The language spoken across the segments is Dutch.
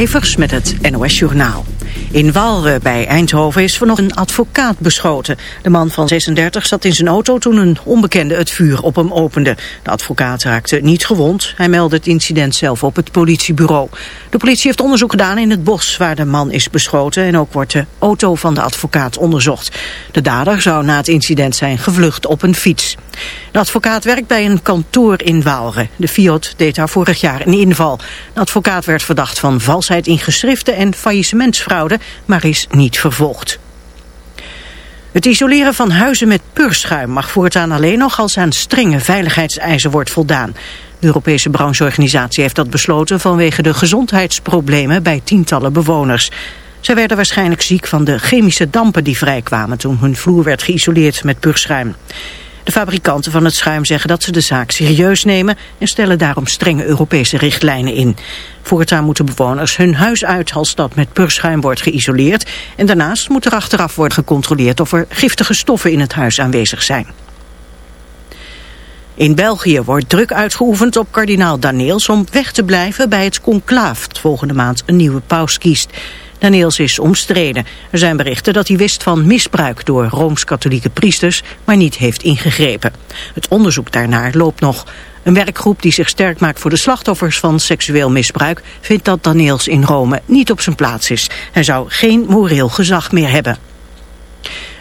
Evers met het NOS Journaal. In Walre bij Eindhoven is vanochtend een advocaat beschoten. De man van 36 zat in zijn auto toen een onbekende het vuur op hem opende. De advocaat raakte niet gewond. Hij meldde het incident zelf op het politiebureau. De politie heeft onderzoek gedaan in het bos waar de man is beschoten... en ook wordt de auto van de advocaat onderzocht. De dader zou na het incident zijn gevlucht op een fiets. De advocaat werkt bij een kantoor in Waalre. De Fiat deed daar vorig jaar een inval. De advocaat werd verdacht van valsheid in geschriften en faillissementsfraude, maar is niet vervolgd. Het isoleren van huizen met purschuim mag voortaan alleen nog als aan strenge veiligheidseisen wordt voldaan. De Europese brancheorganisatie heeft dat besloten vanwege de gezondheidsproblemen bij tientallen bewoners. Zij werden waarschijnlijk ziek van de chemische dampen die vrijkwamen toen hun vloer werd geïsoleerd met purschuim. De fabrikanten van het schuim zeggen dat ze de zaak serieus nemen en stellen daarom strenge Europese richtlijnen in. Voortaan moeten bewoners hun huis uit als dat met purschuim wordt geïsoleerd en daarnaast moet er achteraf worden gecontroleerd of er giftige stoffen in het huis aanwezig zijn. In België wordt druk uitgeoefend op kardinaal Daneels om weg te blijven bij het conclaaf dat volgende maand een nieuwe paus kiest. Daniels is omstreden. Er zijn berichten dat hij wist van misbruik door Rooms-Katholieke priesters, maar niet heeft ingegrepen. Het onderzoek daarnaar loopt nog. Een werkgroep die zich sterk maakt voor de slachtoffers van seksueel misbruik vindt dat Daniels in Rome niet op zijn plaats is. Hij zou geen moreel gezag meer hebben.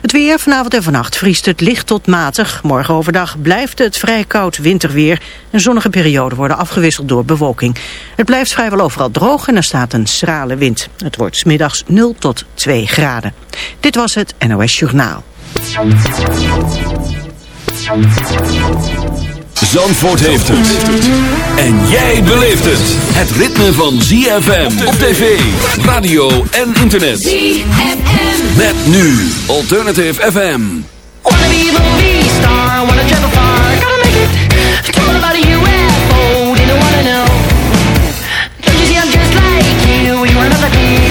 Het weer vanavond en vannacht vriest het licht tot matig. Morgen overdag blijft het vrij koud winterweer. En zonnige perioden worden afgewisseld door bewolking. Het blijft vrijwel overal droog en er staat een schrale wind. Het wordt smiddags 0 tot 2 graden. Dit was het NOS Journaal. Zandvoort heeft het. En jij beleeft het. Het ritme van ZFM op tv, radio en internet. ZFM. Met nu Alternative FM. Wanna be a movie star, wanna travel far, gotta make it. Talking about a UFO, didn't wanna know. Don't you see I'm just like you, you are not like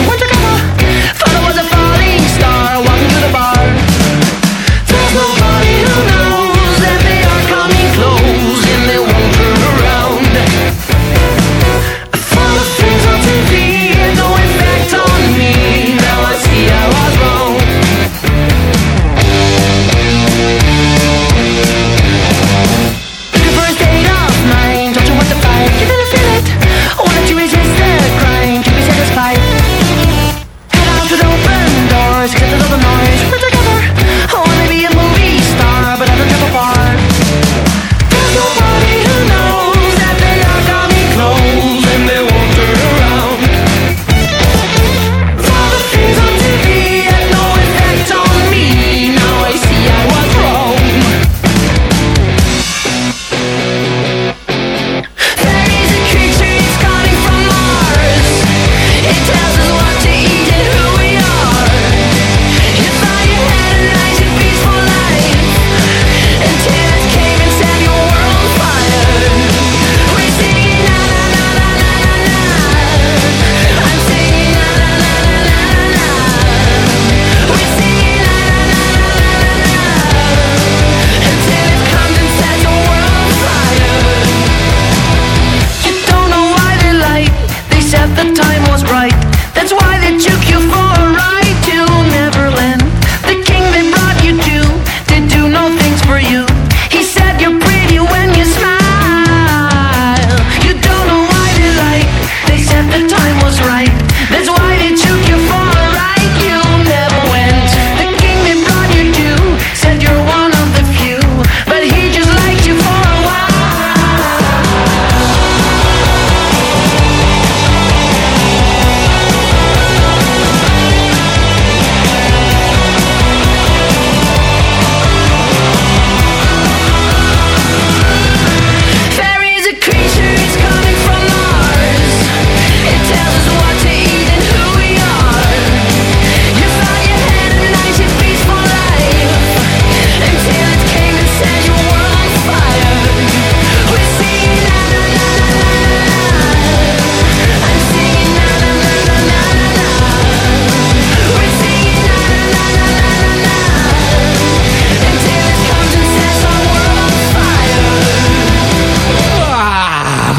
was right.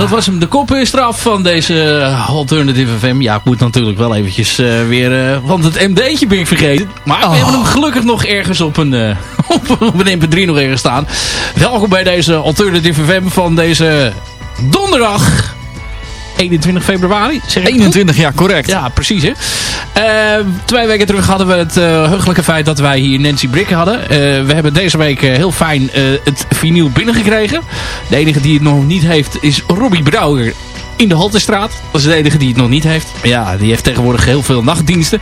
Dat was hem. De kop is eraf van deze Alternative FM. Ja, ik moet natuurlijk wel eventjes uh, weer... Uh, want het MD'tje ben ik vergeten. Maar oh. we hebben hem gelukkig nog ergens op een, uh, op een MP3 nog ergens staan. Welkom bij deze Alternative FM van deze donderdag 21 februari. Zeg 21, ja, correct. Ja, precies. Hè? Uh, twee weken terug hadden we het uh, heugelijke feit dat wij hier Nancy Brick hadden. Uh, we hebben deze week heel fijn het vinyl binnengekregen. De enige die het nog niet heeft is Robbie Brouwer in de Haltestraat. Dat is de enige die het nog niet heeft. Ja, die heeft tegenwoordig heel veel nachtdiensten.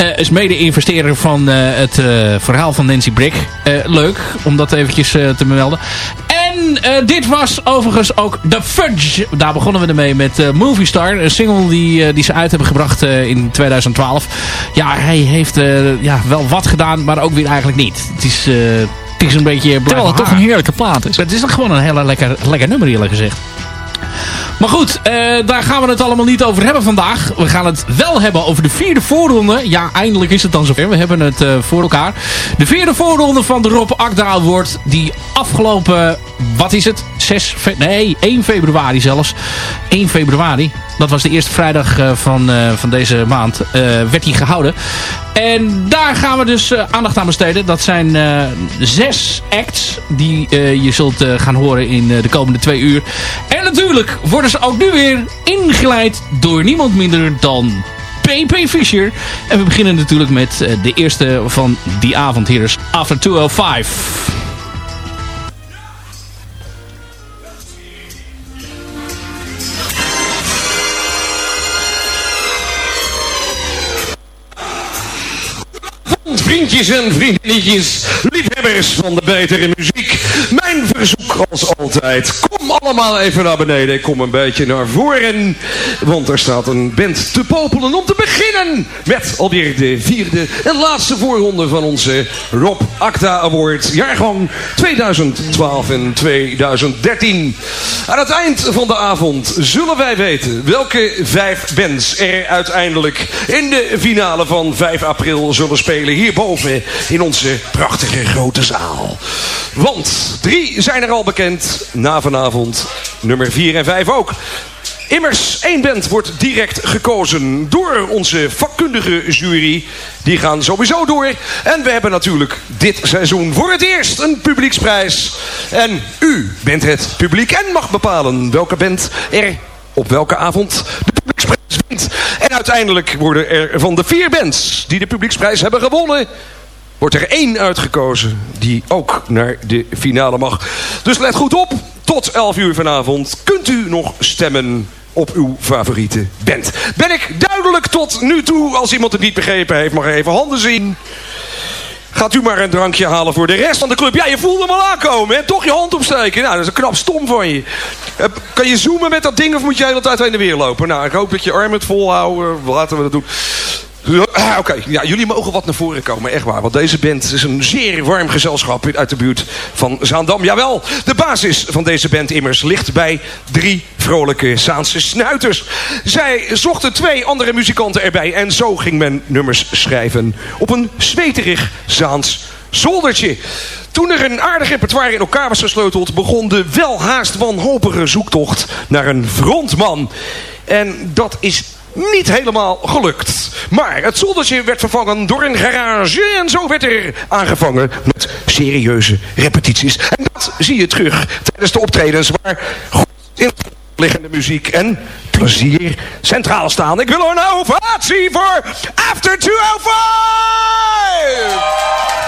Uh, is mede-investeerder van uh, het uh, verhaal van Nancy Brick. leuk om dat eventjes te melden. En uh, dit was overigens ook The Fudge. Daar begonnen we ermee met uh, Movie Star. Een single die, uh, die ze uit hebben gebracht in 2012. Ja, hij heeft ja, wel wat gedaan, maar ook weer eigenlijk niet. Het is, het is een beetje... Terwijl het toch een heerlijke plaat is. Het is toch gewoon een hele lekker, lekker nummer eerlijk gezegd. Maar goed, uh, daar gaan we het allemaal niet over hebben vandaag. We gaan het wel hebben over de vierde voorronde. Ja, eindelijk is het dan zover. We hebben het uh, voor elkaar. De vierde voorronde van de Rob Akda Award. Die afgelopen, wat is het? 6, nee, 1 februari zelfs. 1 februari. Dat was de eerste vrijdag uh, van, van deze maand. werd die gehouden. En daar gaan we dus aandacht aan besteden. Dat zijn zes acts die je zult gaan horen in de komende twee uur. En natuurlijk worden ze ook nu weer ingeleid door niemand minder dan P.P. Fischer. En we beginnen natuurlijk met de eerste van die avond. Hier is After 205. Vriendjes en vriendinnetjes, liefhebbers van de betere muziek. Verzoek als altijd, kom allemaal even naar beneden. Kom een beetje naar voren, want er staat een band te popelen om te beginnen met alweer de vierde en laatste voorronde van onze Rob Acta Award, jaargang 2012 en 2013. Aan het eind van de avond zullen wij weten welke vijf bands er uiteindelijk in de finale van 5 april zullen spelen hierboven in onze prachtige grote zaal. Want drie zijn er al bekend na vanavond, nummer 4 en 5 ook. Immers, één band wordt direct gekozen door onze vakkundige jury. Die gaan sowieso door. En we hebben natuurlijk dit seizoen voor het eerst een publieksprijs. En u bent het publiek en mag bepalen welke band er op welke avond de publieksprijs wint. En uiteindelijk worden er van de vier bands die de publieksprijs hebben gewonnen wordt er één uitgekozen die ook naar de finale mag. Dus let goed op, tot 11 uur vanavond kunt u nog stemmen op uw favoriete band. Ben ik duidelijk tot nu toe? Als iemand het niet begrepen heeft, mag even handen zien. Gaat u maar een drankje halen voor de rest van de club. Ja, je voelde hem al aankomen, hè? Toch je hand opsteken. Nou, dat is een knap stom van je. Uh, kan je zoomen met dat ding of moet je de hele weer lopen? Nou, ik hoop dat je arm het volhouden. Laten we dat doen. Ah, Oké, jullie mogen wat naar voren komen, echt waar. Want deze band is een zeer warm gezelschap uit de buurt van Zaandam. Jawel, de basis van deze band immers ligt bij drie vrolijke Zaanse snuiters. Zij zochten twee andere muzikanten erbij en zo ging men nummers schrijven op een zweterig Zaans zoldertje. Toen er een aardig repertoire in elkaar was gesleuteld... begon de wel haast wanhopige zoektocht naar een frontman. En dat is niet helemaal gelukt. Maar het zoldertje werd vervangen door een garage en zo werd er aangevangen met serieuze repetities. En dat zie je terug tijdens de optredens waar goed in liggende muziek en plezier centraal staan. Ik wil een ovatie voor After 205!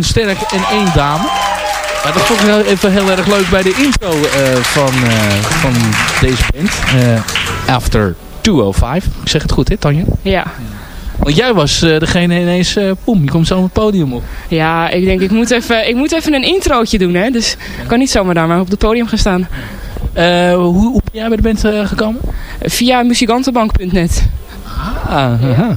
Sterk en één dame. Ja, dat vond ik wel even heel erg leuk bij de intro eh, van, eh, van deze band. Eh, After 205. Ik zeg het goed, hè Tanja? Ja. Want jij was degene ineens, poem, je komt zo op het podium op. Ja, ik denk ik moet even, ik moet even een introotje doen, hè. Dus ik kan niet zomaar daar maar op het podium gaan staan. Hoe, hoe ben jij bij de band gekomen? Via muzikantenbank.net. Ah, aha.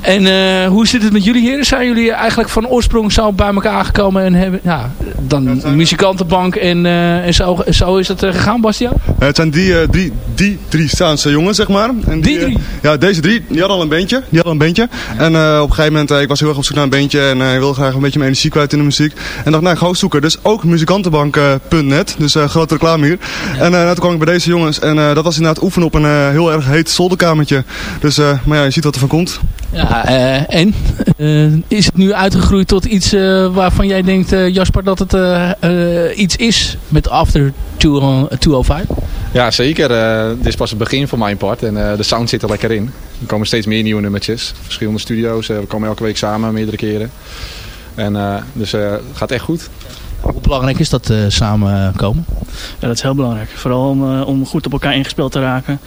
En eh, hoe zit het met jullie heren? Zijn jullie eigenlijk van oorsprong zo bij elkaar gekomen en hebben ja, dan muzikantenbank en, eh, en zo, zo is het eh, gegaan, Bastiaan? Het zijn die, drie, die drie Staanse jongens, zeg maar. En Die drie? ja, deze drie, die hadden al een bandje. Die hadden al een bandje. En op een gegeven moment, ik was heel erg op zoek naar een bandje. En ik wilde graag een beetje mijn energie kwijt in de muziek. En dacht, nou, ik ga ook zoeken. Dus ook muzikantenbank.net. dus grote reclame hier. En nou, toen kwam ik bij deze jongens. En dat was inderdaad oefenen op een heel erg heet zolderkamertje. Dus, maar ja, je ziet wat er van komt. Ja, eh, en? Eh, is het nu uitgegroeid tot iets eh, waarvan jij denkt, eh, Jasper, dat het eh, eh, iets is met After 205? Ja, zeker. Eh, dit is pas het begin van mijn part en eh, de sound zit er lekker in. Er komen steeds meer nieuwe nummertjes. Verschillende studio's. eh, we komen elke week samen, meerdere keren. En, eh, dus eh, het gaat echt goed. Hoe belangrijk is dat eh, samenkomen? Ja, dat is heel belangrijk. Vooral om, eh, om goed op elkaar ingespeeld te raken.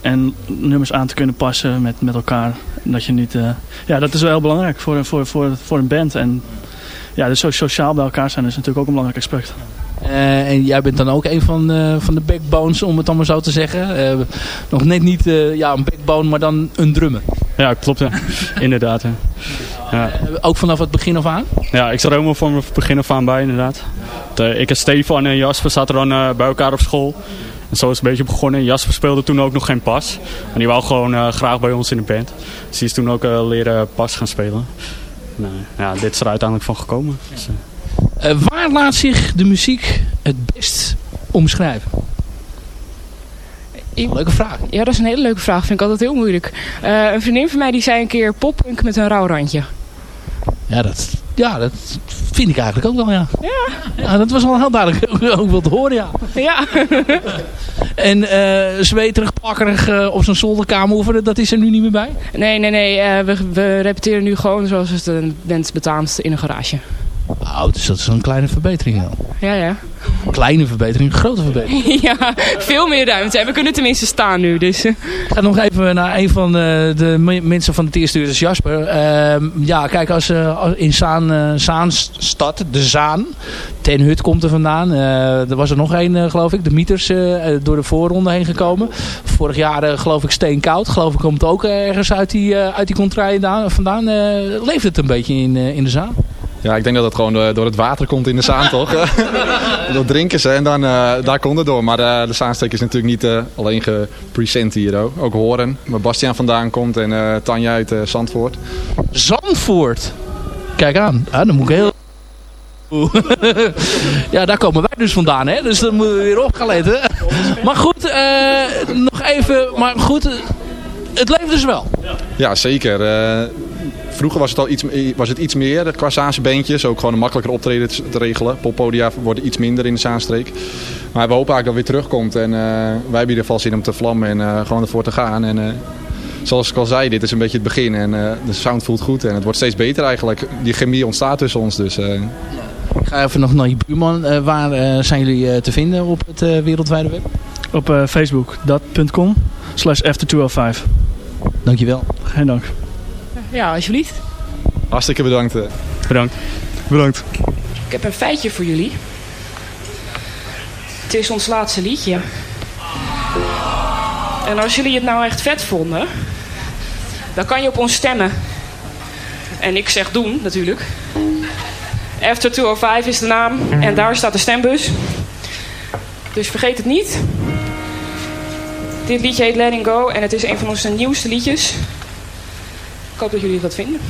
En nummers aan te kunnen passen met, met elkaar. Dat je niet... eh, ja, dat is wel heel belangrijk voor, voor, voor, voor een band. En ja, dus zo sociaal bij elkaar zijn is natuurlijk ook een belangrijk aspect. Eh, en jij bent dan ook een van, eh, van de backbones, om het allemaal zo te zeggen. Eh, nog net niet eh, ja, een backbone, maar dan een drummer. Ja, klopt. Ja. Inderdaad. Ja. Ja. Ook vanaf het begin af aan? ja, ik zat er helemaal van het begin af aan bij inderdaad. De, ik en Stefan en Jasper zaten dan eh, bij elkaar op school. En zo is het een beetje begonnen. Jasper speelde toen ook nog geen pas. En die wou gewoon eh, graag bij ons in de band. Dus die is toen ook eh, leren pas gaan spelen. Nou, ja, dit is er uiteindelijk van gekomen. Dus, waar laat zich de muziek het best omschrijven? Leuke vraag. Ja, dat is een hele leuke vraag. Vind ik altijd heel moeilijk. Eh, een vriendin van mij die zei een keer poppunk met een rauw randje. Ja, dat, ja, dat vind ik eigenlijk ook wel, ja. Ja, dat was wel heel duidelijk ook, wel te horen, ja. Ja. En eh zweterig, plakkerig eh, op zo'n zolderkamer oefenen, dat is er nu niet meer bij? Nee, nee, nee. we, we repeteren nu gewoon zoals het een band betaamt in een garage. Oh, dus dat is een kleine verbetering dan. Ja, ja. Kleine verbetering, grote verbetering. ja, veel meer ruimte. En we kunnen tenminste staan nu. Dus. eh. Ik ga nog even naar een van de, de me- mensen van het eerste uur, dat is Jasper. Ehm, ja, kijk, als, eh, in Zaan, eh, Zaanstad, de Zaan, Ten Hut komt er vandaan. Eh, er was er nog één, eh, geloof ik, de Mieters, eh, door de voorronde heen gekomen. Vorig jaar, eh, geloof ik, Steenkoud. Geloof ik, komt ook ergens uit die, eh, uit die contraille vandaan. Eh, leeft het een beetje in, eh, in de Zaan? Ja, ik denk dat het gewoon eh, door het water komt in de zaan, toch? dat drinken ze en dan, eh, daar komt het door. Maar eh, de zaansteek is natuurlijk niet eh, alleen gepresent hier. Ook, ook Horen, waar Bastiaan vandaan komt en eh, Tanja uit eh, Zandvoort. Zandvoort. Kijk aan. Ja, dan moet ik heel... ja, daar komen wij dus vandaan, hè? Dus dan moeten we weer op gaan letten. Maar goed, eh, nog even... Maar goed, eh, het leeft dus wel. Ja, zeker. Eh, vroeger was het al iets, was het iets meer qua Zaanse beentjes. Ook gewoon een makkelijker optreden te, regelen. Poppodia worden iets minder in de Zaanstreek. Maar we hopen eigenlijk dat het weer terugkomt. En eh, wij hebben in ieder geval zin om te vlammen en eh, gewoon ervoor te gaan. En eh, zoals ik al zei, dit is een beetje het begin. En eh, de sound voelt goed en het wordt steeds beter eigenlijk. Die chemie ontstaat tussen ons. Dus eh, Ik ga even nog naar je buurman. Eh, waar eh, zijn jullie eh, te vinden op het eh, wereldwijde web? op eh, Facebook, dat.com slash after205. Dankjewel. Geen dank. Ja, alsjeblieft. hartstikke bedankt. Bedankt. Bedankt. Ik heb een feitje voor jullie. Het is ons laatste liedje. En als jullie het nou echt vet vonden, dan kan je op ons stemmen. En ik zeg doen, natuurlijk. After 205 is de naam en daar staat de stembus. Dus vergeet het niet. Dit liedje heet Letting Go en het is een van onze nieuwste liedjes. Ik hoop dat jullie dat vinden.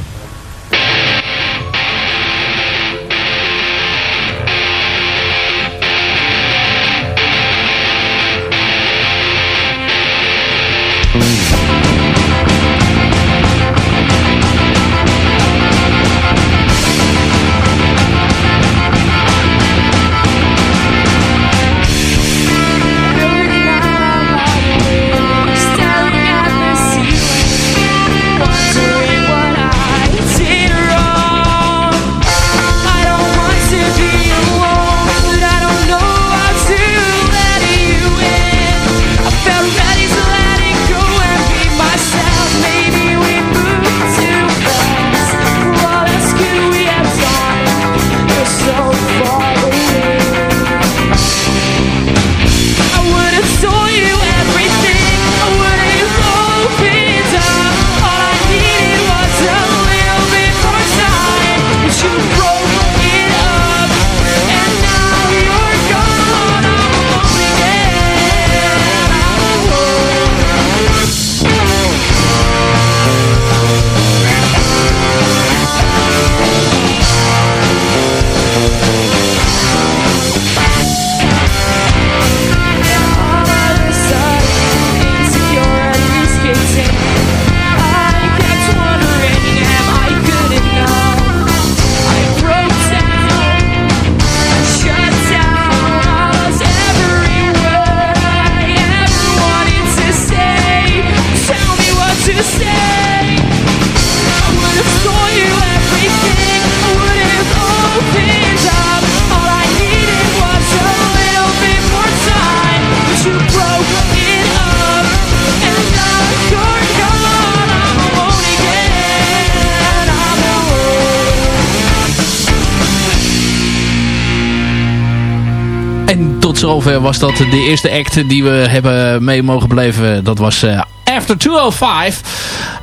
Zover was dat de eerste act die we hebben mee mogen beleven. Dat was eh, After 205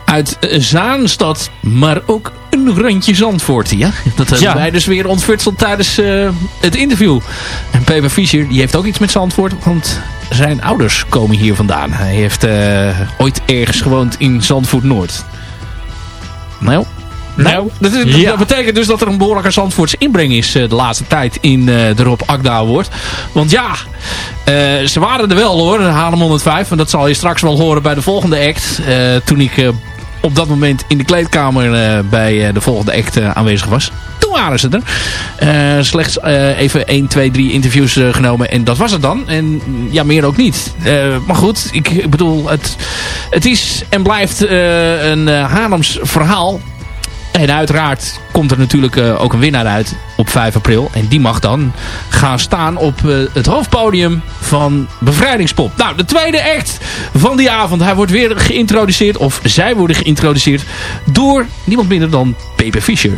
uit Zaanstad, maar ook een randje Zandvoort. Ja? Dat hebben Ja. wij dus weer ontfutseld tijdens eh, het interview. En Peper Fischer die heeft ook iets met Zandvoort, want zijn ouders komen hier vandaan. Hij heeft eh, ooit ergens gewoond in Zandvoort Noord. Nou, nou, dat, is- Ja. dat betekent dus dat er een behoorlijke Zandvoortse inbreng is eh, de laatste tijd in eh, de Rob Akda Award. Want ja, eh, ze waren er wel hoor, Haarlem 105. En dat zal je straks wel horen bij de volgende act. Toen ik op dat moment in de kleedkamer bij de volgende act aanwezig was. Toen waren ze er. Slechts even 1, 2, 3 interviews genomen. En dat was het dan. En ja, meer ook niet. Maar goed, ik, ik bedoel, het, het is en blijft een Haarlems verhaal. En uiteraard komt er natuurlijk eh, ook een winnaar uit op 5 april. En die mag dan gaan staan op eh, het hoofdpodium van Bevrijdingspop. Nou, de tweede act van die avond. Hij wordt weer geïntroduceerd, of zij worden geïntroduceerd... door niemand minder dan Pepe Fischer.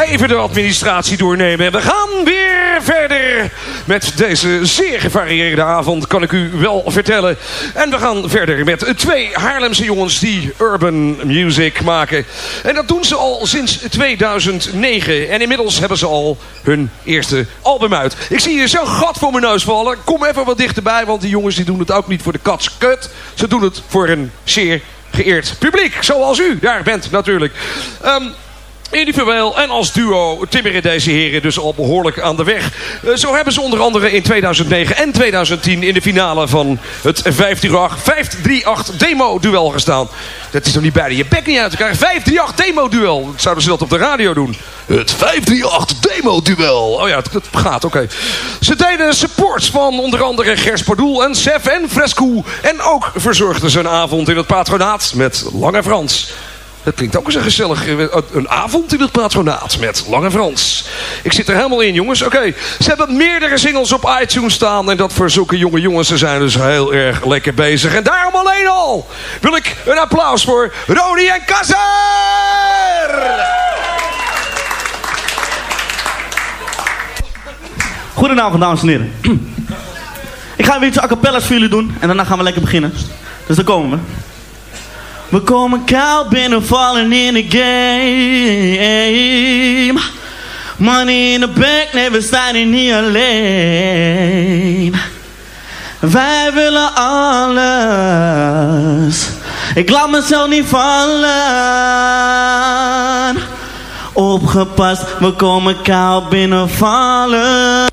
Even de administratie doornemen. En we gaan weer verder met deze zeer gevarieerde avond, kan ik u wel vertellen. En we gaan verder met twee Haarlemse jongens die urban music maken. En dat doen ze al sinds 2009. En inmiddels hebben ze al hun eerste album uit. Ik zie hier zo'n gat voor mijn neus vallen. Kom even wat dichterbij, want die jongens die doen het ook niet voor de katskut. Ze doen het voor een zeer geëerd publiek. Zoals u daar bent natuurlijk. Ehm, Individueel en als duo timmeren deze heren dus al behoorlijk aan de weg. Eh, Zo hebben ze onder andere in 2009 en 2010 in de finale van het 538, 538 demo-duel gestaan. Dat is nog niet bij je bek niet uit krijgen. 538 demo-duel. Zouden ze dat op de radio doen? Het 538 demo-duel. Oh ja, het, het gaat, oké. Ze deden supports van onder andere Gers Pardoel en Sef en Fresco. En ook verzorgden ze een avond in het patronaat met Lange Frans. Dat klinkt ook eens een gezellig eh, een avond in het patronaat met Lange Frans. Ik zit er helemaal in, jongens. Oké, ze hebben meerdere singles op iTunes staan. En dat verzoeken jonge jongens. Ze zijn dus heel erg lekker bezig. En daarom alleen al wil ik een applaus voor Rodi en Kasser! Goedenavond, dames en heren. Ik ga weer iets a cappella's voor jullie doen en daarna gaan we lekker beginnen. Dus daar komen we. We komen koud binnen, vallen in the game. Money in the bank, never staan niet alleen. Wij willen alles. Ik laat mezelf niet vallen. Opgepast, we komen koud binnenvallen.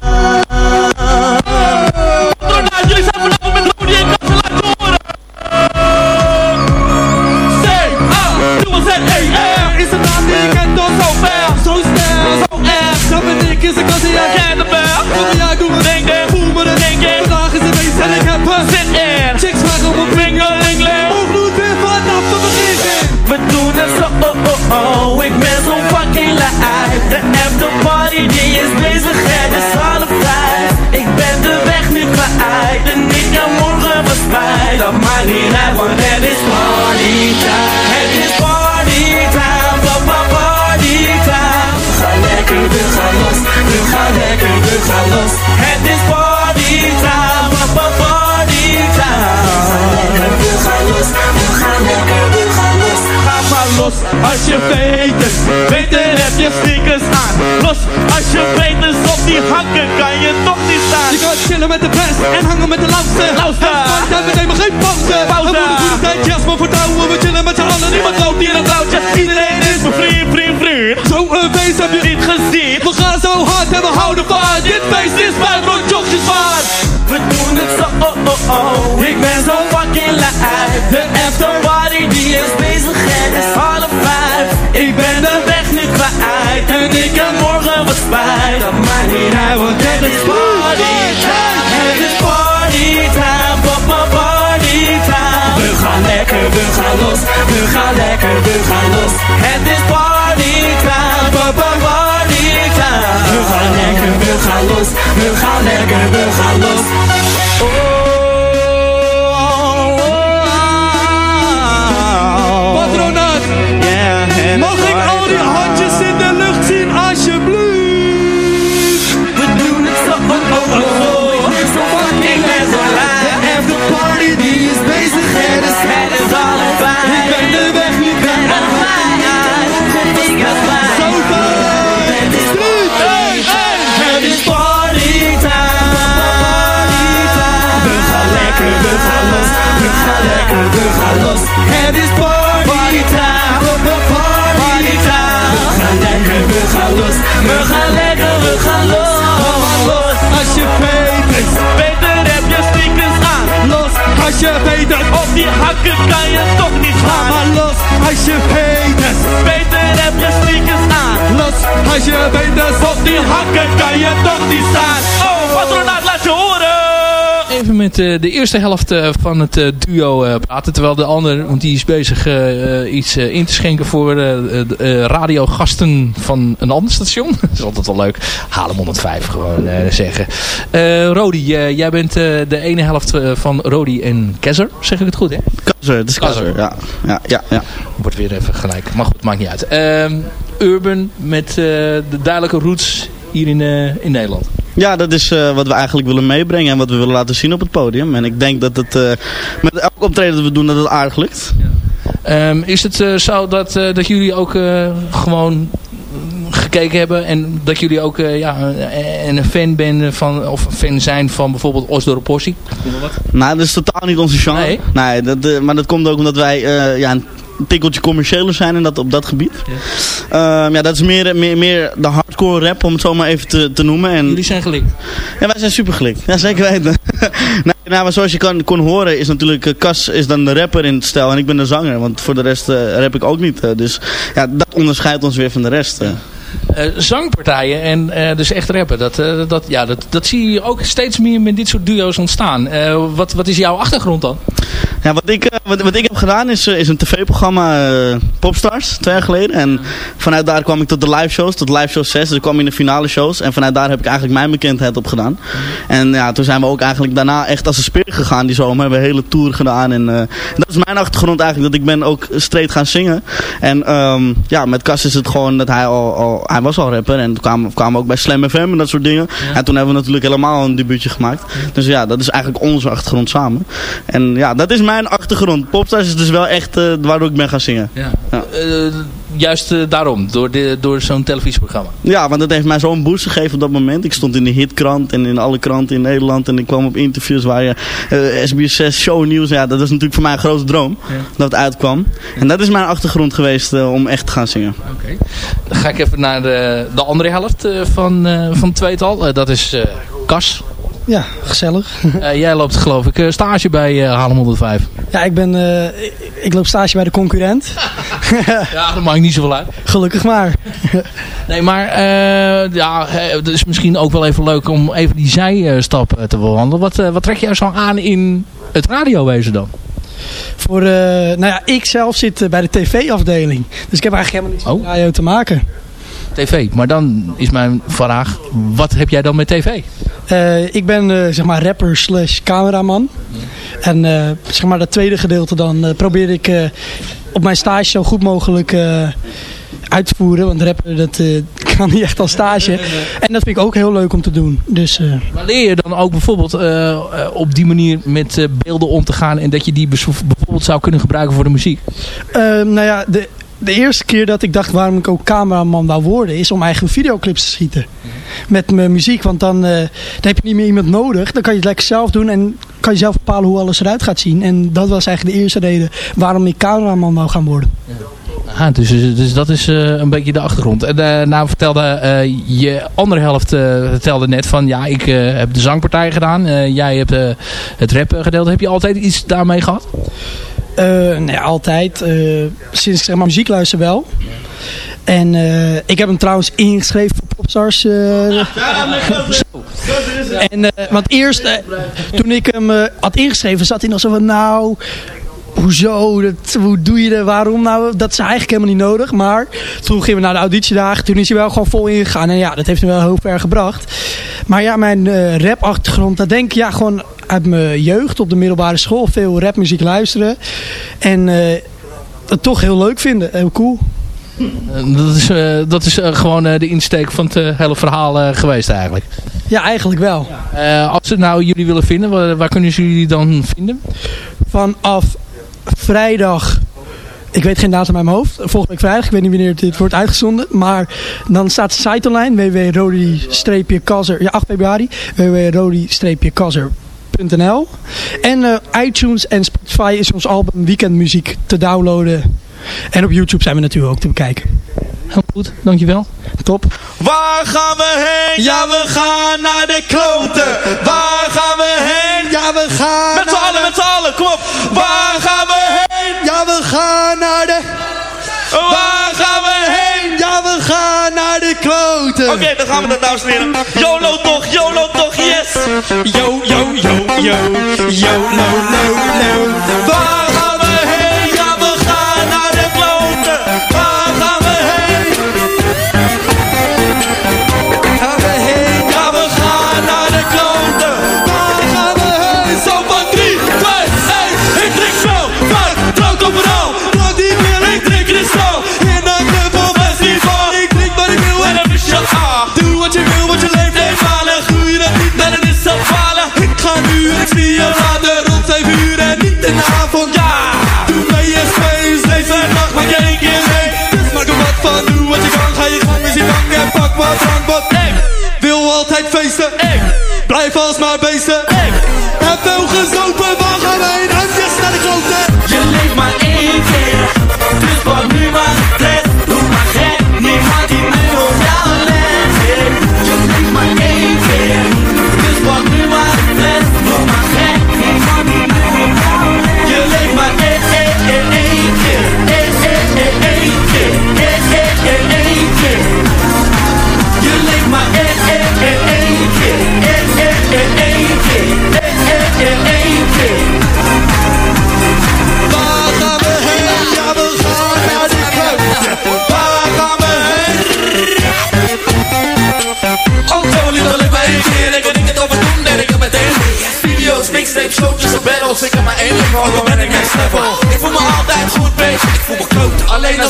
Ik, is kans die jij kent de bel. Ben jij doen, wat denk je? Voel me de denk je? Vandaag is het feest en ik heb een zin in. Chicks vragen op mijn vingerlingling. Hoogloed weer vanaf de begin. We doen het zo, oh oh oh, ik ben zo fucking live. De afterparty die is bezig, het is half vijf. Ik ben de weg nu kwijt en ik kan morgen wat spijt. Dat maakt niet uit, want het is party time. Het is party time, papa lekker, we gaan los, we gaan lekker, we gaan los. Het is party time, papa party time. We gaan los, we gaan lekker, we gaan los. Ga maar los als je weet het. Beter heb je sneakers aan. Los als je weet dus op die hakken kan je toch niet staan. Je gaat chillen met de best en hangen met de lauwste. Lauwste. En we nemen geen pauze. Pauze. We moeten goede tijd, jasper vertrouwen. We chillen met z'n allen. Niemand loopt hier een blauwtje. Iedereen is mijn vriend, vriend, vriend. Zo'n feest heb je niet gezien. We gaan zo hard en we houden van. Dit feest is bij Rondjokjes van. We doen het zo, oh oh oh. Ik ben zo fucking live. De afterparty die is bezig, het is half vijf. Ik ben de weg nu kwijt en ik heb morgen wat spijt. Dat maakt niet uit, want het is party time. Het is party time, papa party time. We gaan lekker, we gaan los. We gaan lekker, we gaan los. Het is party time, papa Monica. We gaan lekker, we gaan los. We gaan lekker, we gaan los. Oh, oh, oh, oh. Patronaat. Yeah. los. We gaan lekker, we gaan los. Als je beter. Beter heb je sneakers aan. Los als je weet. Op die hakken kan je toch niet gaan. Maar los als je beter. Beter heb je sneakers aan. Los als je weet. Op die hakken kan je toch niet staan met eh, de eerste helft eh, van het eh, duo praten. Terwijl de ander, want die is bezig iets in te schenken voor radiogasten van een ander station. dat is altijd wel leuk. Haarlem 105 gewoon zeggen. Rodi, jij bent de ene helft van Rodi en Keizer. Zeg ik het goed hè? Kazzer, het is Kazzer, ja. Ja, ja, ja. Wordt weer even gelijk. Maar goed, maakt niet uit. Ehm, Urban met de duidelijke roots hier in, in Nederland. Ja, dat is eh, wat we eigenlijk willen meebrengen en wat we willen laten zien op het podium. En ik denk dat het eh, met elk optreden dat we doen, dat het aardig lukt. Ehm, is het eh, zo dat, eh, dat jullie ook eh, gewoon gekeken hebben en dat jullie ook eh, ja, een, een fan ben van, of een fan zijn van bijvoorbeeld Osdorp Possie? Nou, dat is totaal niet onze genre. Nee. dat, eh, maar dat komt ook omdat wij eh, ja, een tikkeltje commerciëler zijn in dat, op dat gebied. Ja. ja, dat is meer, meer, meer de hardcore rap, om het zo maar even te, te noemen. En, Jullie zijn gelikt? Ja, wij zijn super gelikt. Ja, zeker weten. nou, maar zoals je kan, kon horen is natuurlijk, eh, Cas is dan de rapper in het stijl en ik ben de zanger. Want voor de rest eh, rap ik ook niet. eh, dus ja, dat onderscheidt ons weer van de rest. Eh, zangpartijen en eh, dus echt rappen, dat, eh, dat, ja, dat, dat zie je ook steeds meer met dit soort duo's ontstaan. Wat, wat is jouw achtergrond dan? Ja, wat ik, wat, wat ik heb gedaan is, is een tv-programma Popstars, twee jaar geleden. En vanuit daar kwam ik tot de live shows, tot live show 6. Dus ik kwam in de finale shows. En vanuit daar heb ik eigenlijk mijn bekendheid op gedaan. En ja, toen zijn we ook eigenlijk daarna echt als een speer gegaan die zomer. Hebben we een hele tour gedaan. En dat is mijn achtergrond eigenlijk, dat ik ben ook straight gaan zingen. En ehm, ja, met Cas is het gewoon dat hij al, al was al rapper. En toen kwamen we kwamen ook bij Slam FM en dat soort dingen. En toen hebben we natuurlijk helemaal een debuutje gemaakt. Dus ja, dat is eigenlijk onze achtergrond samen. En ja, dat is mijn achtergrond. Popstars is dus wel echt eh, waardoor ik ben gaan zingen. Ja. Eh, juist eh, daarom, door, de, door zo'n televisieprogramma. Ja, want dat heeft mij zo'n boost gegeven op dat moment. Ik stond in de hitkrant en in alle kranten in Nederland. En ik kwam op interviews waar je eh, SBS 6 shownieuws. Ja, dat is natuurlijk voor mij een grote droom. Dat het uitkwam. En dat is mijn achtergrond geweest eh, om echt te gaan zingen. Dan ga ik even naar de, de andere helft eh, van, eh, van het tweetal. Eh, dat is eh Cas. Ja, gezellig. Eh, jij loopt geloof ik eh, stage bij uh, Haarlem 105. Ja, ik, ben, eh, ik, ik loop stage bij de concurrent. ja, dat maakt niet zoveel uit. Gelukkig maar. Nee, maar eh, ja, eh, het is misschien ook wel even leuk om even die zijstap eh, te bewandelen. Wat, eh, wat trek jij zo aan in het radiowezen dan? Voor, eh, nou ja, ik zelf zit eh, bij de tv-afdeling. Dus ik heb eigenlijk helemaal niets met radio te maken. TV. Maar dan is mijn vraag, wat heb jij dan met tv? Eh, ik ben eh, zeg maar rapper slash cameraman. En eh, zeg maar dat tweede gedeelte dan probeer ik op mijn stage zo goed mogelijk uit te voeren. Want rappen dat kan niet echt als stage. En dat vind ik ook heel leuk om te doen. Dus, Maar leer je dan ook bijvoorbeeld op die manier met beelden om te gaan en dat je die bijvoorbeeld zou kunnen gebruiken voor de muziek? Ehm, nou ja, de, de eerste keer dat ik dacht waarom ik ook cameraman wou worden... is om eigen videoclips te schieten. Met mijn muziek, want dan, eh, dan heb je niet meer iemand nodig. Dan kan je het lekker zelf doen en kan je zelf bepalen hoe alles eruit gaat zien. En dat was eigenlijk de eerste reden waarom ik cameraman wou gaan worden. Ah, dus, dus dat is eh, een beetje de achtergrond. En eh, nou vertelde je andere helft vertelde net van ja, ik heb de zangpartij gedaan. Jij hebt het rap gedeelte. Heb je altijd iets daarmee gehad? Eh, nee, altijd. Eh, sinds ik zeg maar muziek luister wel. En eh, ik heb hem trouwens ingeschreven voor Popstars. eh. en, eh, want eerst, toen ik hem had ingeschreven, zat hij nog zo van, nou, hoezo, dat, hoe doe je dat, waarom nou, dat is eigenlijk helemaal niet nodig. Maar toen gingen we naar de auditiedagen, toen is hij wel gewoon vol ingegaan. En ja, dat heeft hem wel heel ver gebracht. Maar ja, mijn eh rap-achtergrond, dat denk ik ja, gewoon uit mijn jeugd op de middelbare school. Veel rapmuziek luisteren. En eh, het toch heel leuk vinden, heel cool. Eh, dat is, eh, dat is gewoon de insteek van het hele verhaal geweest eigenlijk. Ja, eigenlijk wel. Als ze nou jullie willen vinden, waar, waar kunnen ze jullie dan vinden? Vanaf vrijdag, ik weet geen datum uit mijn hoofd, volgende week vrijdag, ik weet niet wanneer dit wordt uitgezonden, maar dan staat de site online, www.rodi-kazzer, ja 8 februari, en eh, iTunes en Spotify is ons album Weekendmuziek te downloaden en op YouTube zijn we natuurlijk ook te bekijken. Heel goed, dankjewel. Top. Waar gaan we heen? Ja, we gaan naar de kloten. Waar gaan we heen? Ja, we gaan Met z'n allen, met z'n allen, kom op. Waar gaan we heen? Ja, we gaan naar de... Waar gaan we heen? Ja, we gaan naar de kloten. Oké, dan gaan we dat dames en heren. YOLO toch, YOLO toch, yes. Yo, yo, yo, yo. YOLO, lo, lo. Waar wil altijd feesten. Ik blijf alsmaar beesten.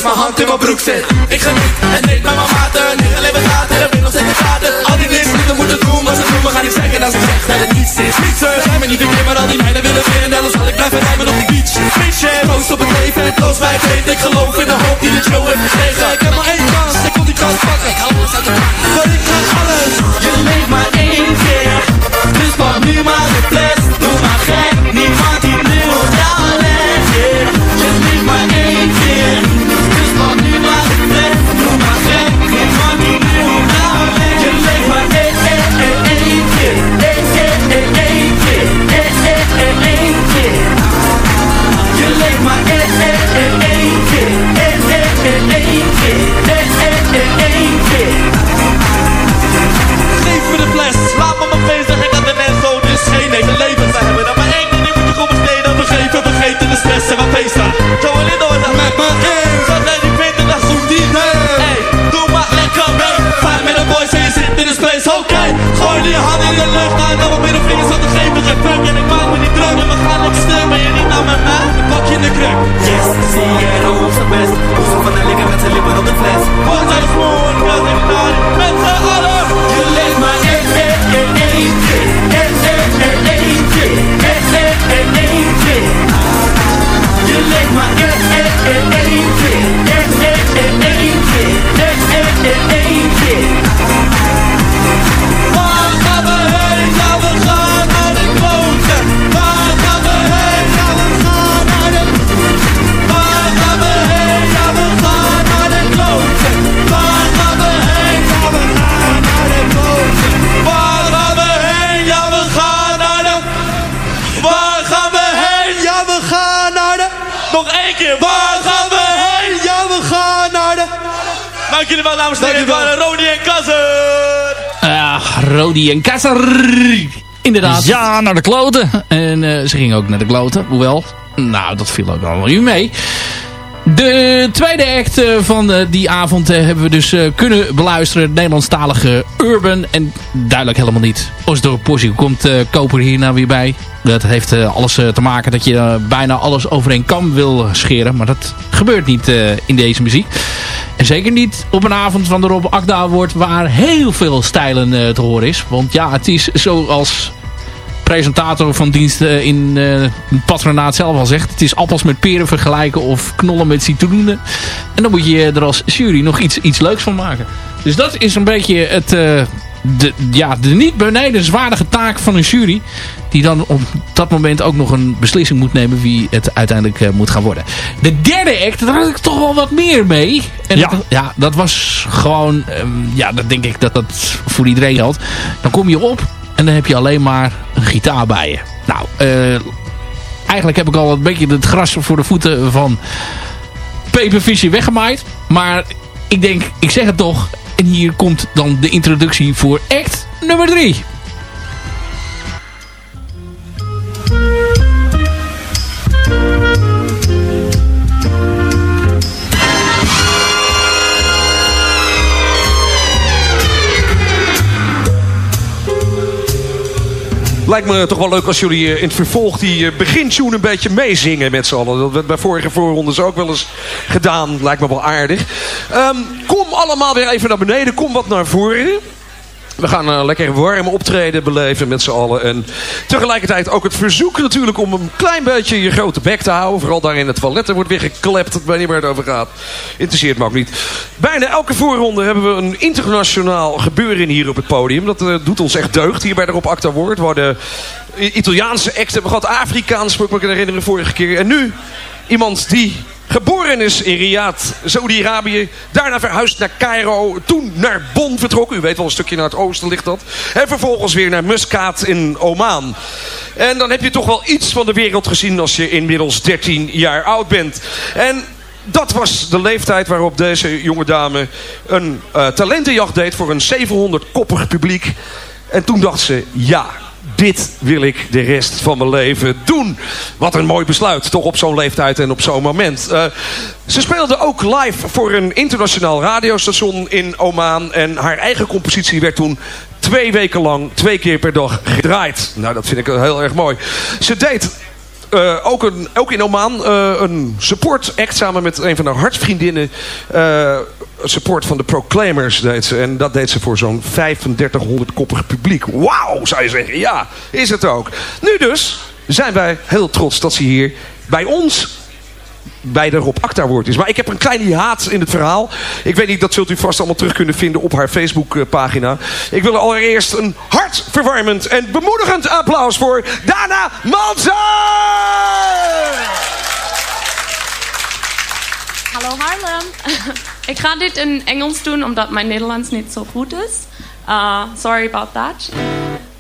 Mijn hand in mijn broek zit. Ik geniet en eet met mijn maten. Niet alleen met gaten, en ben nog steeds gaten. Al die niks moeten moeten doen, wat ze doen, we gaan niet zeggen als ik zeg dat het niets is. Ze zijn me niet verkeerd, maar al die meiden willen weer. En dan zal ik blijven rijmen op die beach. Bitch, roos op het leven en close bij het. Ik geloof in de hoop die de show heeft gekregen. Ik heb maar één kans, ik wil die kans pakken. Ik hou alles uit de Maar ik krijg alles. Je leeft maar één keer, dus pak nu maar de fles. Me maar bezig, ik had er net zo, dus geen leven te hebben. Dan maar één ding, die moet je gewoon besteden, vergeven, vergeten de stress en wat feest staat. Zo je door, met me eens, dat jij die vindt en dat goed idee. Hey, doe maar lekker mee, vaar met de boys en je zit in de space, oké. Gooi die handen in de lucht, nou dan wat middelvingers op de geven, geen fuck en ik maak me niet druk. En we gaan lekker stuk, ben je niet nou met mij, dan pak je in de kruk. Yes, zie je op zijn best, hoe van de likken met zijn lippen op de fles. Wat hij smoort, Één, één, één, jullie wel, dames en heren. Waren Rodi en Kasser. Ja, Rodi en Kasser. Inderdaad. Ja, naar de kloten. En eh, ze gingen ook naar de kloten. Hoewel, nou, dat viel ook allemaal u mee. De tweede act eh, van eh, die avond hebben we dus eh, kunnen beluisteren. Nederlandstalige Urban. En duidelijk helemaal niet. Osdorp Porsche komt eh, Koper hier nou weer bij. Dat heeft eh, alles te maken dat je bijna alles over een kam wil scheren. Maar dat gebeurt niet eh, in deze muziek. En zeker niet op een avond van de Rob Akda Award waar heel veel stijlen eh, te horen is. Want ja, het is zoals presentator van dienst eh, in het patronaat zelf al zegt. Het is appels met peren vergelijken of knollen met citroenen. En dan moet je er als jury nog iets, iets leuks van maken. Dus dat is een beetje het, de, ja, de niet benedenswaardige taak van een jury. Die dan op dat moment ook nog een beslissing moet nemen wie het uiteindelijk eh, moet gaan worden. De derde act, daar had ik toch wel wat meer mee. En Ja. Dat, ja, dat was gewoon, ehm, ja, dat denk ik dat dat voor iedereen geldt. Dan kom je op en dan heb je alleen maar een gitaar bij je. Nou, eh, eigenlijk heb ik al een beetje het gras voor de voeten van Peper Fischer weggemaaid. Maar ik denk, ik zeg het toch, En hier komt dan de introductie voor act nummer 3. Lijkt me toch wel leuk als jullie eh, in het vervolg die eh, begintune een beetje meezingen met z'n allen. Dat werd bij vorige voorrondes ook wel eens gedaan. Lijkt me wel aardig. Ehm, kom allemaal weer even naar beneden. Kom wat naar voren. We gaan een lekker warm optreden beleven met z'n allen. En tegelijkertijd ook het verzoek natuurlijk om een klein beetje je grote bek te houden. Vooral daar in het toilet. Er wordt weer geklept. Waar het over gaat. Interesseert me ook niet. Bijna elke voorronde hebben we een internationaal gebeuren hier op het podium. Dat eh, doet ons echt deugd hier bij de Rob Acta Woord. We hadden Italiaanse acts hebben gehad. Afrikaans, moet ik me herinneren, vorige keer. En nu iemand die Is in Riyadh, Saudi-Arabië. Daarna verhuisd naar Cairo. Toen naar Bonn vertrokken. U weet wel, een stukje naar het oosten ligt dat. En vervolgens weer naar Muscat in Oman. En dan heb je toch wel iets van de wereld gezien als je inmiddels 13 jaar oud bent. En dat was de leeftijd waarop deze jonge dame een eh, talentenjacht deed voor een 700-koppig publiek. En toen dacht ze, ja, dit wil ik de rest van mijn leven doen. Wat een mooi besluit, toch op zo'n leeftijd en op zo'n moment. Eh, ze speelde ook live voor een internationaal radiostation in Oman. En haar eigen compositie werd toen twee weken lang, twee keer per dag gedraaid. Nou, dat vind ik heel erg mooi. Ze deed eh, ook, een, ook in Oman eh, een support act samen met een van haar hartsvriendinnen. eh, support van de Proclaimers deed ze. En dat deed ze voor zo'n 3500 koppig publiek. Wauw, zou je zeggen. Ja, is het ook. Nu dus zijn wij heel trots dat ze hier bij ons bij de Rob Acta woord is. Maar ik heb een kleine haat in het verhaal. Ik weet niet, dat zult u vast allemaal terug kunnen vinden op haar Facebook pagina. Ik wil allereerst een hartverwarmend en bemoedigend applaus voor Dana Mansen! Hallo Harlem. Ik ga dit in Engels doen omdat mijn Nederlands niet zo goed is. Uh, sorry about that.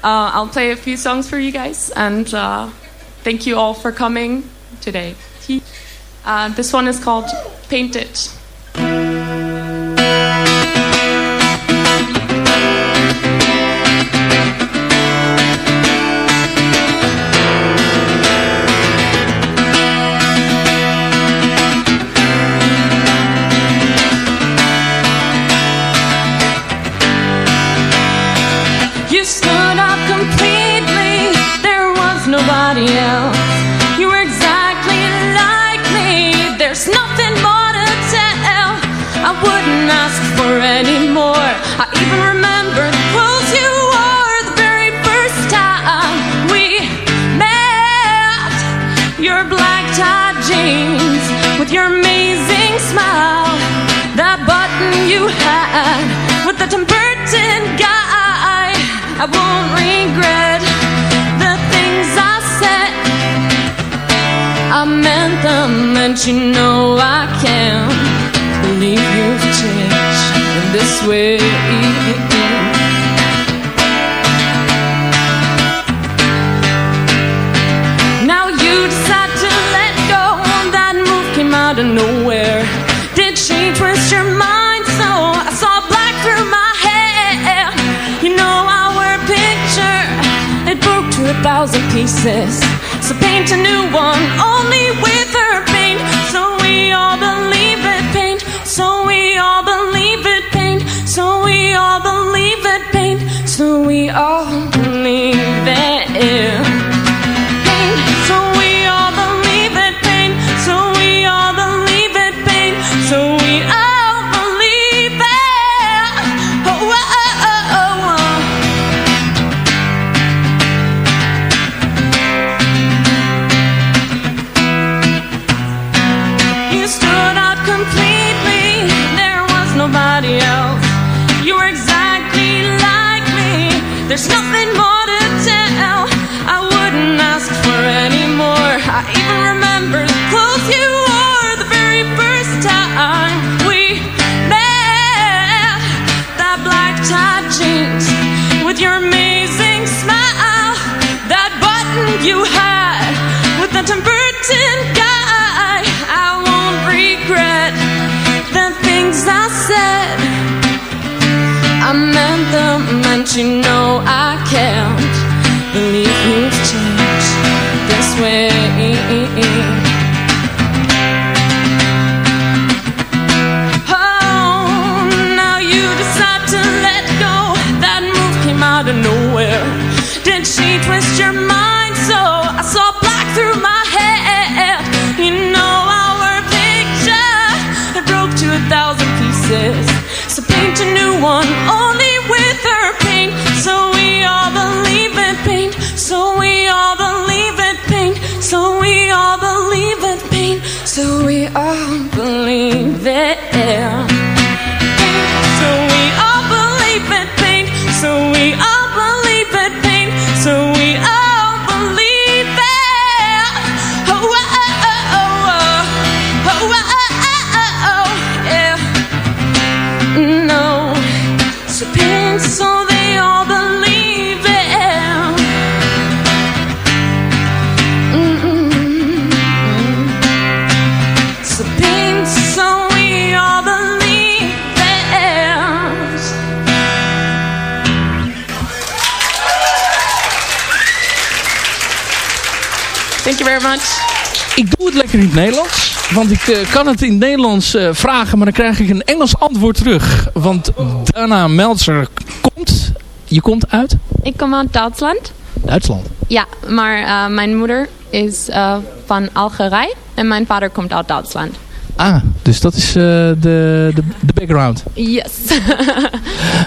Uh, I'll play a few songs for you guys and uh, thank you all for coming today. Uh, this one is called Paint It. Amazing smile. That button you had with the Tim Burton guy. I won't regret the things I said. I meant them, and you know I can't believe you've changed this way. Pieces. So paint a new one only with her paint. So we all believe it paint. So we all believe it paint. So we all believe it paint. So we all believe it you had with the Tim Burton guy. I won't regret the things I said. I meant them, and you know I there Thank you very much. Ik doe het lekker in het Nederlands. Want ik eh, kan het in het Nederlands eh, vragen, maar dan krijg ik een Engels antwoord terug. Want Dana Meltzer komt... Je komt uit Ik kom uit Duitsland. Duitsland. Ja, maar eh, mijn moeder is eh, van Algerije en mijn vader komt uit Duitsland. Ah, dus dat is eh, de, de, de background. Yes.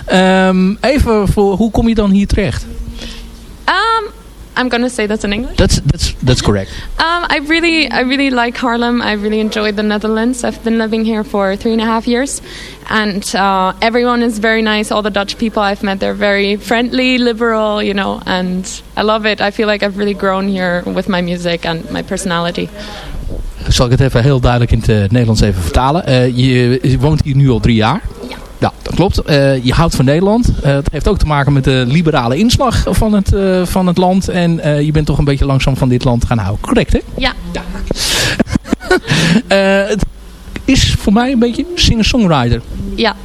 Ehm, even voor, hoe kom je dan hier terecht? um, I'm gonna say that in English. That's, that's, that's correct. Um, I really, I really like Harlem. I really enjoy the Netherlands. I've been living here for three and a half years, and uh, everyone is very nice. All the Dutch people I've met, they're very friendly, liberal, you know, and I love it. I feel like I've really grown here with my music and my personality. Zal ik het even heel duidelijk in het Nederlands even vertalen. Je, je woont hier nu al drie jaar. Ja. Ja, dat klopt. Eh, je houdt van Nederland. Eh, het heeft ook te maken met de liberale inslag van het, eh, van het land. En je bent toch een beetje langzaam van dit land gaan houden. Correct, hè? Ja. Eh, het is voor mij een beetje singer-songwriter. Ja.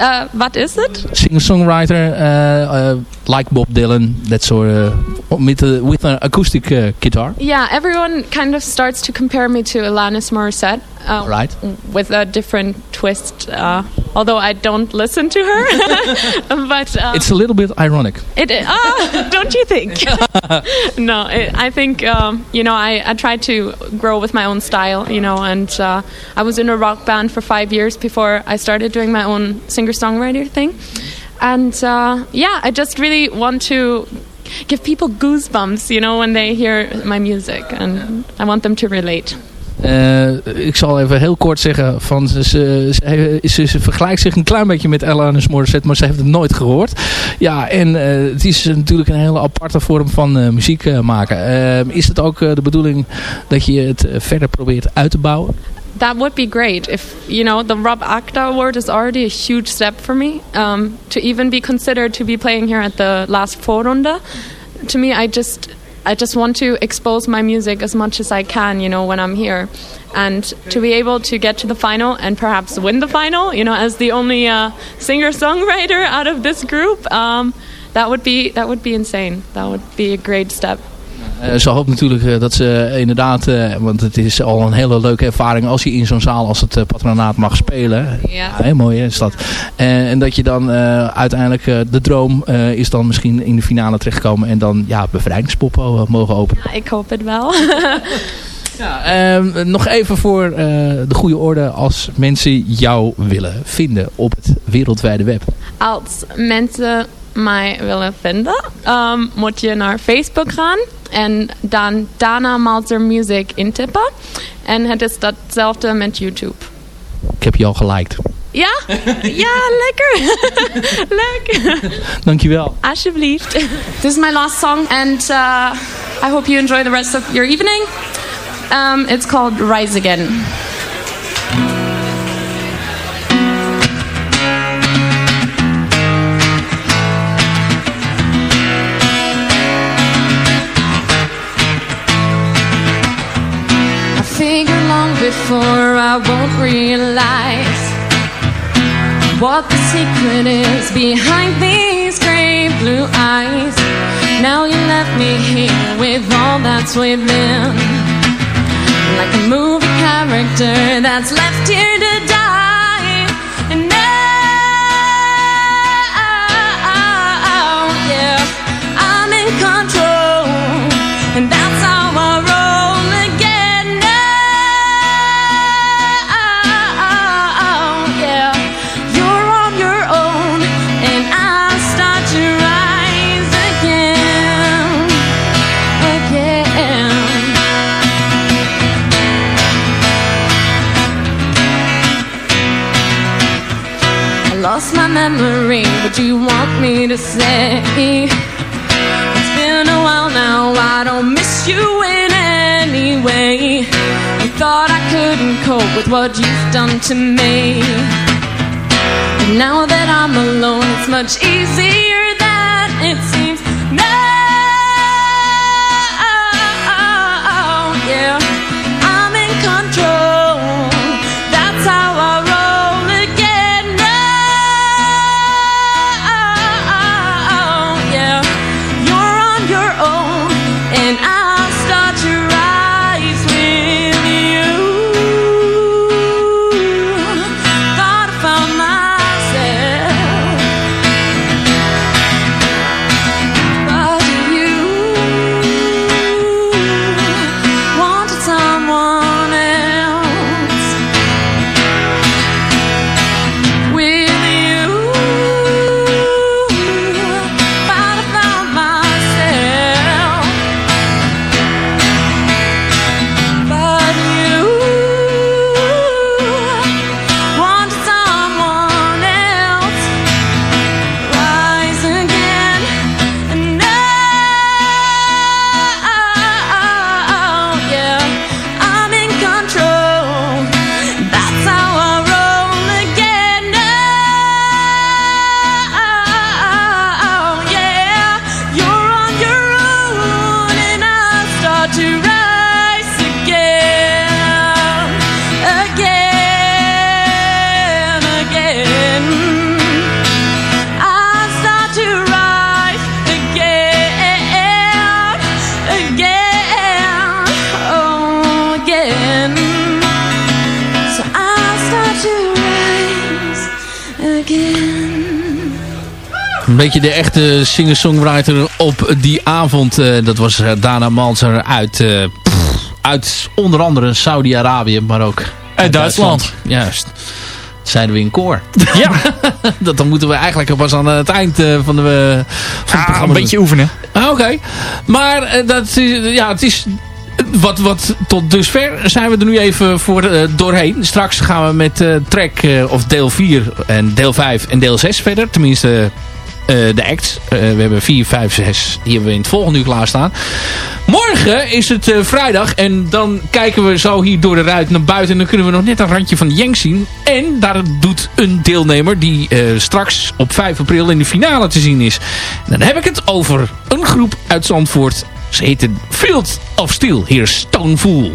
Uh, wat is het? Singer-songwriter, eh, eh, like Bob Dylan, that sort of, with, with an acoustic eh, guitar. Yeah, everyone kind of starts to compare me to Alanis Morissette. Uh, Right. With a different twist, uh, although I don't listen to her. but uh, It's a little bit ironic. It, ah, don't you think? no, it, I think um, you know I, I tried to grow with my own style, you know, and uh, I was in a rock band for five years before I started doing my own singer-songwriter thing, and uh, yeah, I just really want to give people goosebumps, you know, when they hear my music, and I want them to relate. Eh, ik zal even heel kort zeggen, van ze, ze, ze, ze- vergelijkt zich een klein beetje met Alanis Morissette, maar ze heeft het nooit gehoord. Ja, en eh, het is natuurlijk een hele aparte vorm van eh, muziek maken. Is het ook de bedoeling dat je het verder probeert uit te bouwen? That would be great if you know the Rob Akta Award is already a huge step for me. Um, to even be considered to be playing here at the last four voorronde, to me, I just I just want to expose my music as much as I can, you know, when I'm here, and to be able to get to the final and perhaps win the final, you know, as the only uh, singer-songwriter out of this group. Um, that would be that would be insane. That would be a great step. Eh, ze hoopt natuurlijk eh, dat ze inderdaad, eh, want het is al een hele leuke ervaring als je in zo'n zaal als het patronaat mag spelen. Ja. heel mooi hè, is dat. En dat je dan uiteindelijk de droom is dan misschien in de finale terechtkomen en dan ja, bevrijdingspoppen mogen openen. Ja, ik hoop het wel. Ja, ehm, nog even voor de goede orde als mensen jou willen vinden op het wereldwijde web. Als mensen mij willen vinden, um, moet je naar Facebook gaan en dan Dana Malzer Music intippen. En het is datzelfde met YouTube. Ik heb je al geliked. Ja? Ja, lekker. Leuk. Dankjewel. Alsjeblieft. This is my last song and uh, I hope you enjoy the rest of your evening. Um, it's called Rise Again. Before I won't realize what the secret is behind these gray blue eyes. Now you left me here with all that's within. Like a movie character that's left here to die. Lost my memory, but you want me to say It's been a while now, I don't miss you in any way. You thought I couldn't cope with what you've done to me. But now that I'm alone, it's much easier than it seems. Now Yeah, Een beetje de echte singer-songwriter op die avond. eh, dat was eh, Dana Malzer uit, eh, pff, uit onder andere Saudi-Arabië, maar ook uit, Duitsland. Juist. Zeiden we in koor. Ja. dat dan moeten we eigenlijk pas aan het eind van, de, van het Ah, programma een beetje oefenen. Ah, Oké. Maar dat is, ja, het is wat, wat tot dusver zijn we er nu even voor doorheen. Straks gaan we met track of deel 4 en deel 5 en deel 6 verder. Tenminste de acts. Eh, we hebben 4, 5, 6. Die hebben we in het volgende uur klaarstaan. Morgen is het eh, vrijdag en dan kijken we zo hier door de ruit naar buiten. En dan kunnen we nog net een randje van Jenk zien. En daar doet een deelnemer die eh, straks op 5 april in de finale te zien is. Dan heb ik het over een groep uit Zandvoort. Ze heten Field of Steel. Hier Stonefool.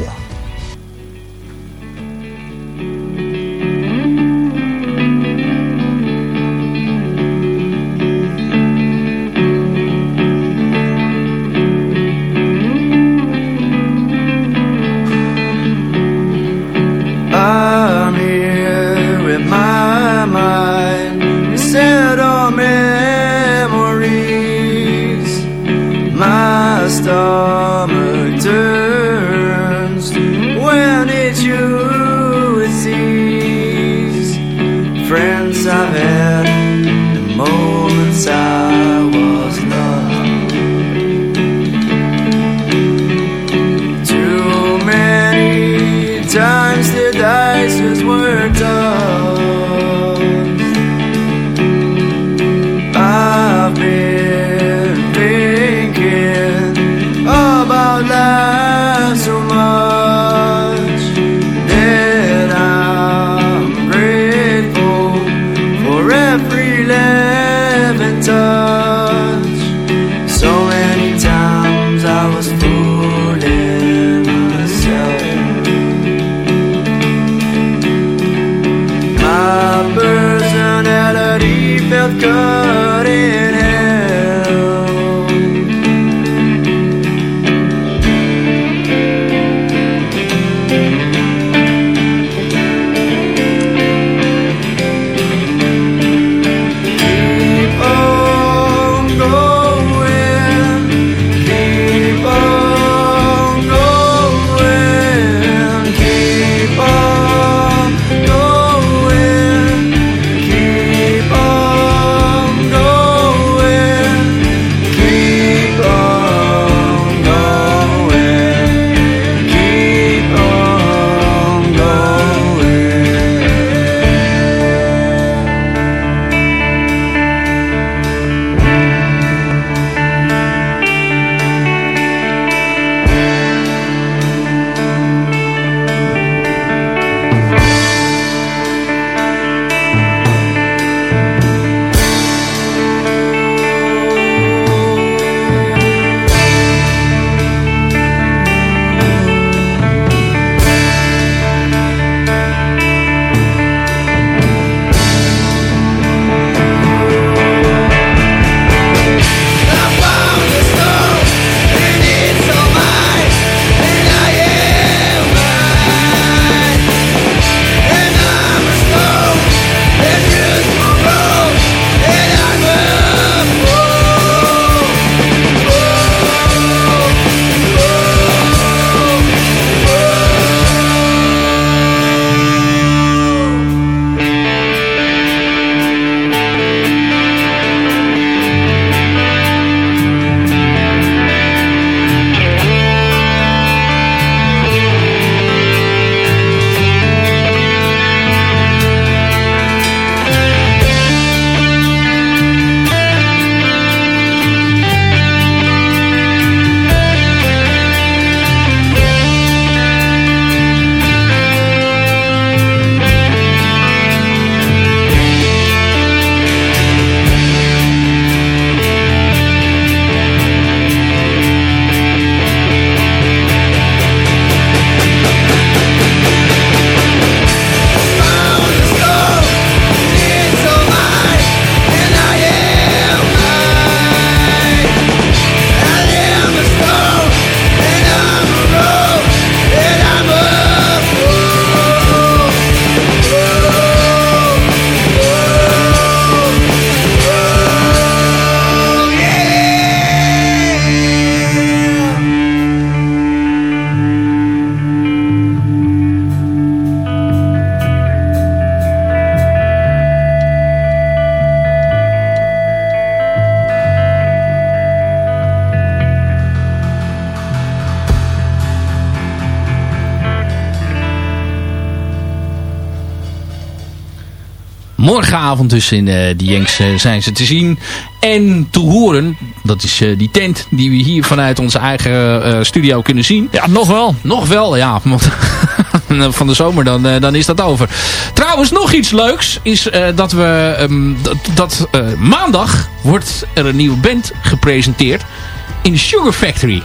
Morgenavond dus in de Jenks eh, zijn ze te zien en te horen. Dat is eh, die tent die we hier vanuit onze eigen studio kunnen zien. Ja, nog wel. Nog wel, ja. want van de zomer dan, dan is dat over. Trouwens, nog iets leuks is dat we... ehm, dat dat maandag wordt er een nieuwe band gepresenteerd in Sugar Factory.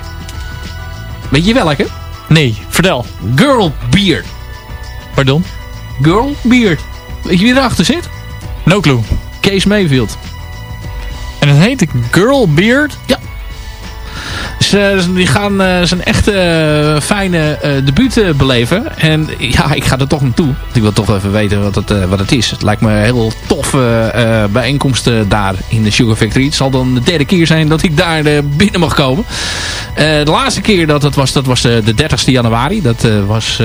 Weet je welke? Nee, vertel. Girl Beard. Pardon? Girl Beard. Weet je wie erachter zit? No clue. Kees Mayfield. En het heet Girl Beard? Ja. Ze, die gaan eh, zijn echte eh, fijne debuut eh, beleven. En ja, ik ga er toch naartoe. Want Ik wil toch even weten wat het, wat het is. Het lijkt me een heel toffe bijeenkomst daar in de Sugar Factory. Het zal dan de derde keer zijn dat ik daar binnen mag komen. De laatste keer dat het was, dat was de 30ste januari. Dat was...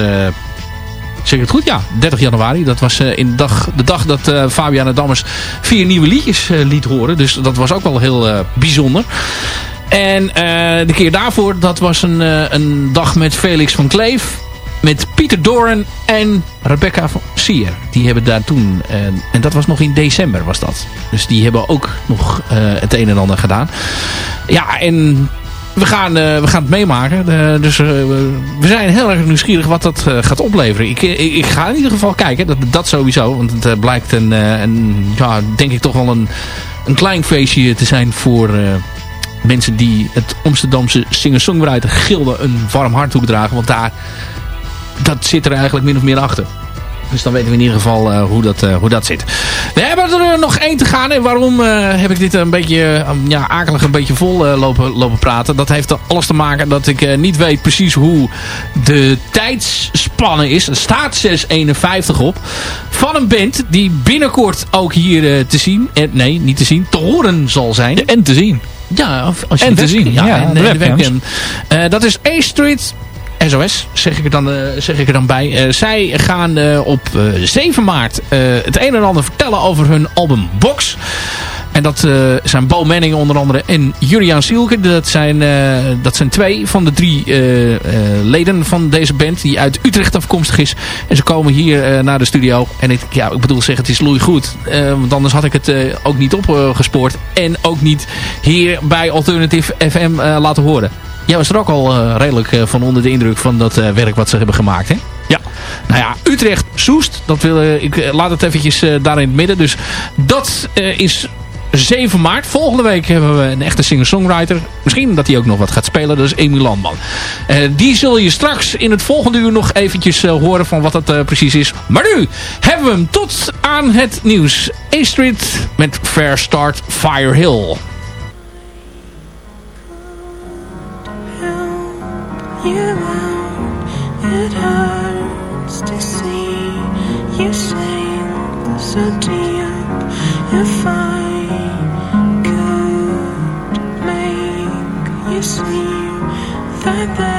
Zeg ik het goed? Ja, 30 januari. Dat was eh, in de dag, de dag dat eh Fabiana Dammers vier nieuwe liedjes eh, liet horen. Dus dat was ook wel heel bijzonder. En de keer daarvoor, dat was een, een dag met Felix van Kleef. Met Pieter Doorn en Rebecca van Sier. Die hebben daar toen, eh, en dat was nog in december was dat. Dus die hebben ook nog het een en ander gedaan. Ja, en we gaan, eh, we gaan het meemaken. Eh, dus eh, we zijn heel erg nieuwsgierig wat dat gaat opleveren. Ik, ik, ga in ieder geval kijken. Dat, dat sowieso. Want het blijkt een, een, ja, denk ik toch wel een, een klein feestje te zijn voor mensen die het Amsterdamse singer-songwriter gilde een warm hart toedragen. Want daar, dat zit er eigenlijk min of meer achter. Dus dan weten we in ieder geval eh, hoe, dat, eh, hoe dat zit. We hebben er eh, nog één te gaan. En waarom heb ik dit een beetje ja, akelig een beetje vol lopen, lopen praten? Dat heeft alles te maken dat ik niet weet precies hoe de tijdsspanne is. Er staat 6.51 op. Van een band die binnenkort ook hier te zien. Eh, nee, niet te zien. Te horen zal zijn. en te zien. Ja, als je En te zien, Ja, ja, en, de de webcams. webcam. Dat is A Street SOS, zeg ik er dan, eh, zeg ik er dan bij. Eh, zij gaan eh, op eh, 7 maart het een en ander vertellen over hun album Box. En dat zijn Bo Manning onder andere en Julian Sielke. Dat zijn, dat zijn twee van de drie leden van deze band die uit Utrecht afkomstig is. En ze komen hier naar de studio. En ik, ja, ik bedoel zeg, het is loei goed. Eh, want anders had ik het ook niet opgespoord. en ook niet hier bij Alternative FM laten horen. Jij was er ook al eh, redelijk eh, van onder de indruk van dat eh, werk wat ze hebben gemaakt, hè? Ja. Nou ja, Utrecht, Soest, dat wil, ik laat het eventjes daar in het midden. Dus dat is 7 maart. Volgende week hebben we een echte singer-songwriter. Misschien dat hij ook nog wat gaat spelen. Dat is Amy Landman. Die zul je straks in het volgende uur nog eventjes horen van wat dat precies is. Maar nu hebben we hem tot aan het nieuws. A-Street met Fair Start Fire Hill. You out. It hurts to see you sink so deep. If I could make you see that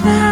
All